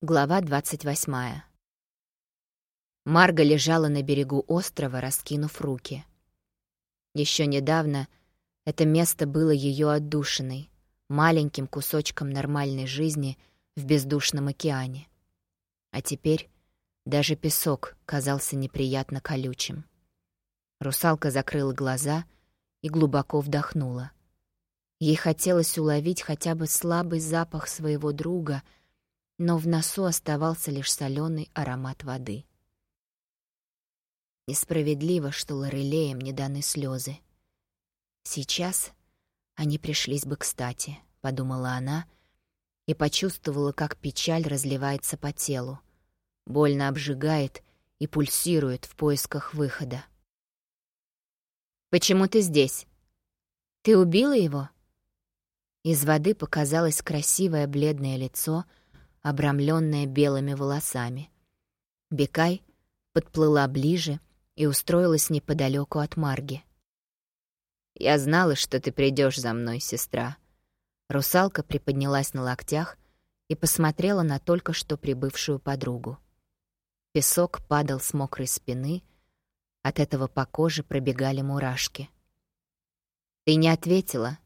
Глава 28. Марга лежала на берегу острова, раскинув руки. Еще недавно это место было ее отдушиной, маленьким кусочком нормальной жизни в бездушном океане. А теперь даже песок казался неприятно колючим. Русалка закрыла глаза и глубоко вдохнула. Ей хотелось уловить хотя бы слабый запах своего друга — но в носу оставался лишь соленый аромат воды. Несправедливо, что Лорелеям не даны слезы. Сейчас они пришлись бы кстати, подумала она и почувствовала, как печаль разливается по телу, больно обжигает и пульсирует в поисках выхода. «Почему ты здесь? Ты убила его?» Из воды показалось красивое бледное лицо — обрамленная белыми волосами. Бекай подплыла ближе и устроилась неподалеку от Марги. «Я знала, что ты придешь за мной, сестра». Русалка приподнялась на локтях и посмотрела на только что прибывшую подругу. Песок падал с мокрой спины, от этого по коже пробегали мурашки. «Ты не ответила.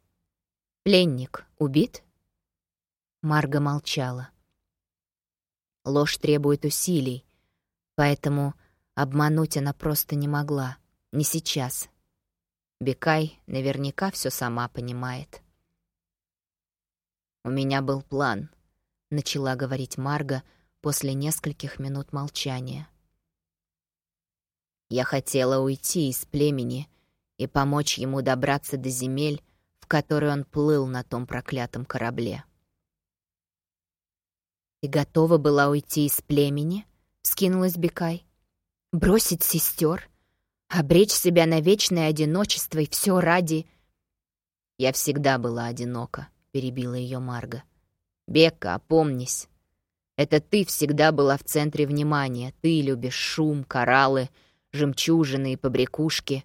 Пленник убит?» Марга молчала. Ложь требует усилий, поэтому обмануть она просто не могла. Не сейчас. Бекай наверняка все сама понимает. «У меня был план», — начала говорить Марга после нескольких минут молчания. «Я хотела уйти из племени и помочь ему добраться до земель, в которые он плыл на том проклятом корабле. «И готова была уйти из племени?» — скинулась Бекай. «Бросить сестер, обречь себя на вечное одиночество и все ради...» «Я всегда была одинока», — перебила ее Марга. «Бекка, опомнись. Это ты всегда была в центре внимания. Ты любишь шум, кораллы, жемчужины и побрякушки.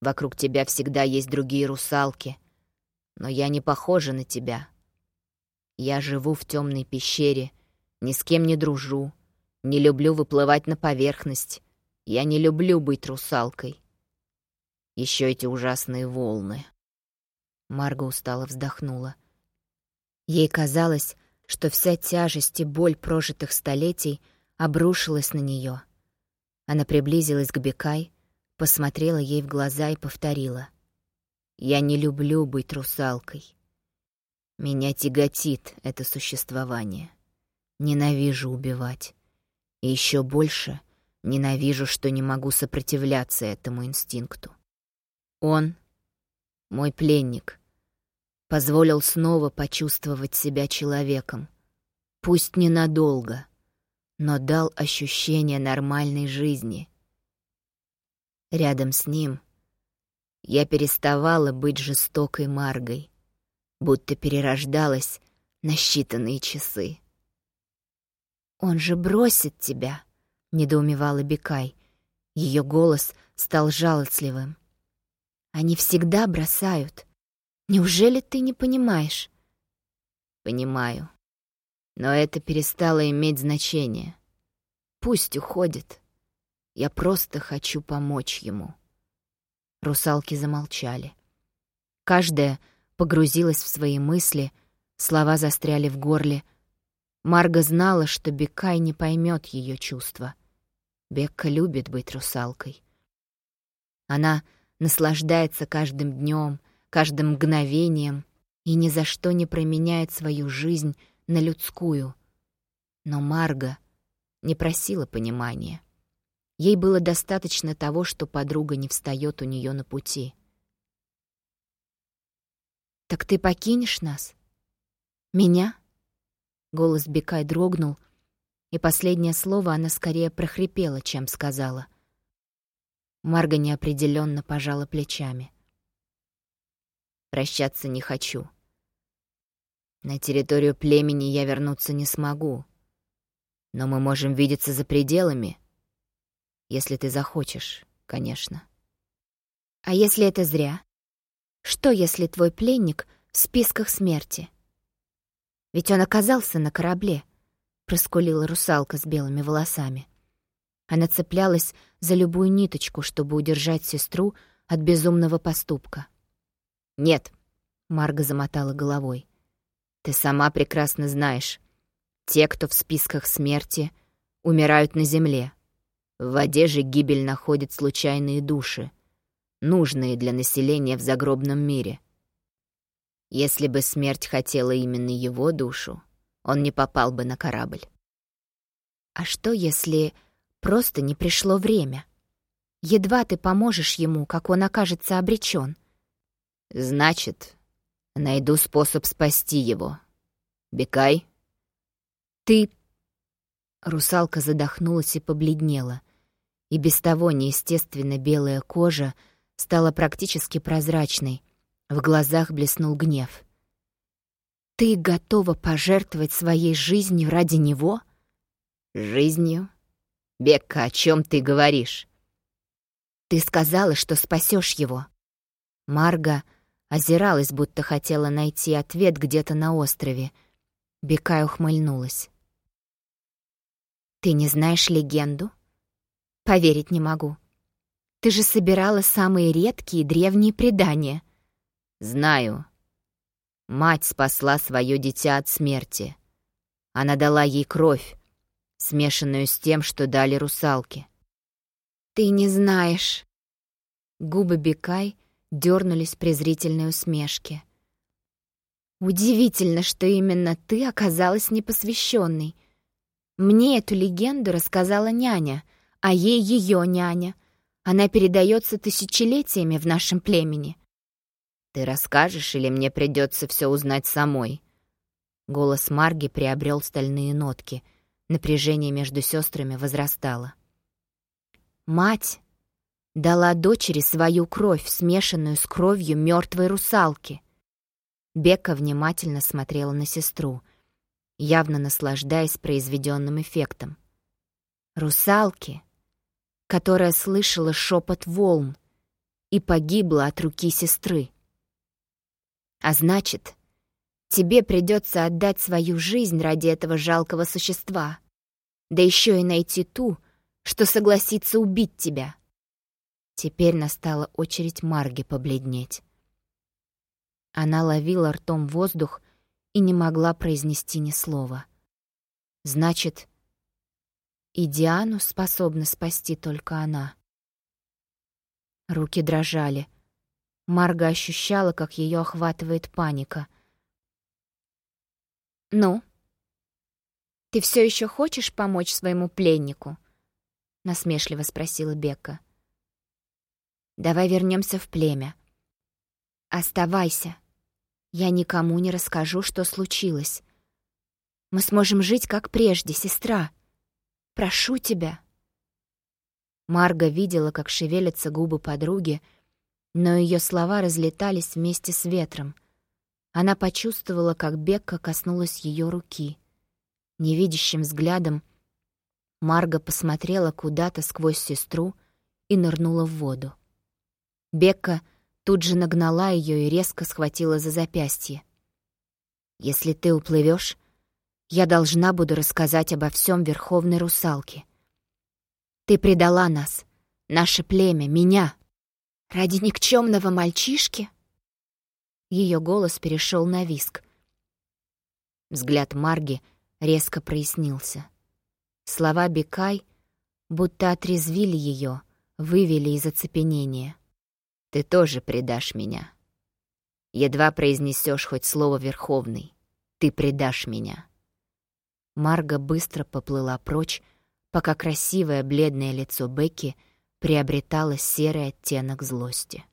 Вокруг тебя всегда есть другие русалки. Но я не похожа на тебя. Я живу в темной пещере, ни с кем не дружу, не люблю выплывать на поверхность. Я не люблю быть русалкой. Еще эти ужасные волны. Марга устало вздохнула. Ей казалось, что вся тяжесть и боль прожитых столетий обрушилась на нее. Она приблизилась к Бекай, посмотрела ей в глаза и повторила. «Я не люблю быть русалкой. Меня тяготит это существование. Ненавижу убивать. И еще больше ненавижу, что не могу сопротивляться этому инстинкту. Он, мой пленник, позволил снова почувствовать себя человеком. Пусть ненадолго, но дал ощущение нормальной жизни. Рядом с ним я переставала быть жестокой Маргой будто перерождалась на считанные часы. «Он же бросит тебя!» — недоумевала Бекай. Ее голос стал жалостливым. «Они всегда бросают. Неужели ты не понимаешь?» «Понимаю. Но это перестало иметь значение. Пусть уходит. Я просто хочу помочь ему». Русалки замолчали. Каждая — погрузилась в свои мысли, слова застряли в горле. Марга знала, что Бекай не поймет ее чувства. Бекка любит быть русалкой. Она наслаждается каждым днем, каждым мгновением и ни за что не променяет свою жизнь на людскую. Но Марга не просила понимания. Ей было достаточно того, что подруга не встает у нее на пути — «Так ты покинешь нас? Меня?» Голос Бекай дрогнул, и последнее слово она скорее прохрипела, чем сказала. Марга неопределенно пожала плечами. «Прощаться не хочу. На территорию племени я вернуться не смогу. Но мы можем видеться за пределами, если ты захочешь, конечно». «А если это зря?» Что, если твой пленник в списках смерти? Ведь он оказался на корабле. — проскулила русалка с белыми волосами. Она цеплялась за любую ниточку, чтобы удержать сестру от безумного поступка. «Нет», — Марга замотала головой. «Ты сама прекрасно знаешь. Те, кто в списках смерти, умирают на земле. В воде же гибель находит случайные души, нужные для населения в загробном мире. Если бы смерть хотела именно его душу, он не попал бы на корабль. А что, если просто не пришло время? Едва ты поможешь ему, как он окажется обречен. Значит, найду способ спасти его. Бекай? Ты... Русалка задохнулась и побледнела, и без того неестественно белая кожа стала практически прозрачной, в глазах блеснул гнев. «Ты готова пожертвовать своей жизнью ради него?» «Жизнью? Бекка, о чем ты говоришь?» «Ты сказала, что спасешь его». Марга озиралась, будто хотела найти ответ где-то на острове. Бекай ухмыльнулась. «Ты не знаешь легенду?» «Поверить не могу. Ты же собирала самые редкие древние предания». «Знаю. Мать спасла свое дитя от смерти. Она дала ей кровь, смешанную с тем, что дали русалки». «Ты не знаешь». Губы Бекай дернулись презрительной усмешке. «Удивительно, что именно ты оказалась непосвященной. Мне эту легенду рассказала няня, а ей ее няня. Она передается тысячелетиями в нашем племени. Ты расскажешь или мне придется все узнать самой? Голос Марги приобрел стальные нотки. Напряжение между сестрами возрастало. Мать дала дочери свою кровь, смешанную с кровью мертвой русалки. Бека внимательно смотрела на сестру — явно наслаждаясь произведенным эффектом. Русалки, которая слышала шепот волн и погибла от руки сестры. А значит, тебе придется отдать свою жизнь ради этого жалкого существа, да еще и найти ту, что согласится убить тебя. Теперь настала очередь Марги побледнеть. Она ловила ртом воздух и не могла произнести ни слова. Значит, и Диану способна спасти только она. Руки дрожали. Марга ощущала, как ее охватывает паника. «Ну, ты все еще хочешь помочь своему пленнику?» — насмешливо спросила Бекка. «Давай вернемся в племя. Оставайся. Я никому не расскажу, что случилось. Мы сможем жить, как прежде, сестра. Прошу тебя». Марга видела, как шевелятся губы подруги, но ее слова разлетались вместе с ветром. Она почувствовала, как Бекка коснулась ее руки. Невидящим взглядом Марга посмотрела куда-то сквозь сестру и нырнула в воду. Бекка — тут же нагнала ее и резко схватила за запястье. «Если ты уплывешь, я должна буду рассказать обо всем Верховной Русалке. Ты предала нас, наше племя, меня, ради никчемного мальчишки?» Ее голос перешел на виск. Взгляд Марги резко прояснился. Слова Бекай будто отрезвили ее, вывели из оцепенения. Ты тоже предашь меня. Едва произнесешь хоть слово «Верховный», ты предашь меня. Марга быстро поплыла прочь, пока красивое бледное лицо Бекки приобретало серый оттенок злости.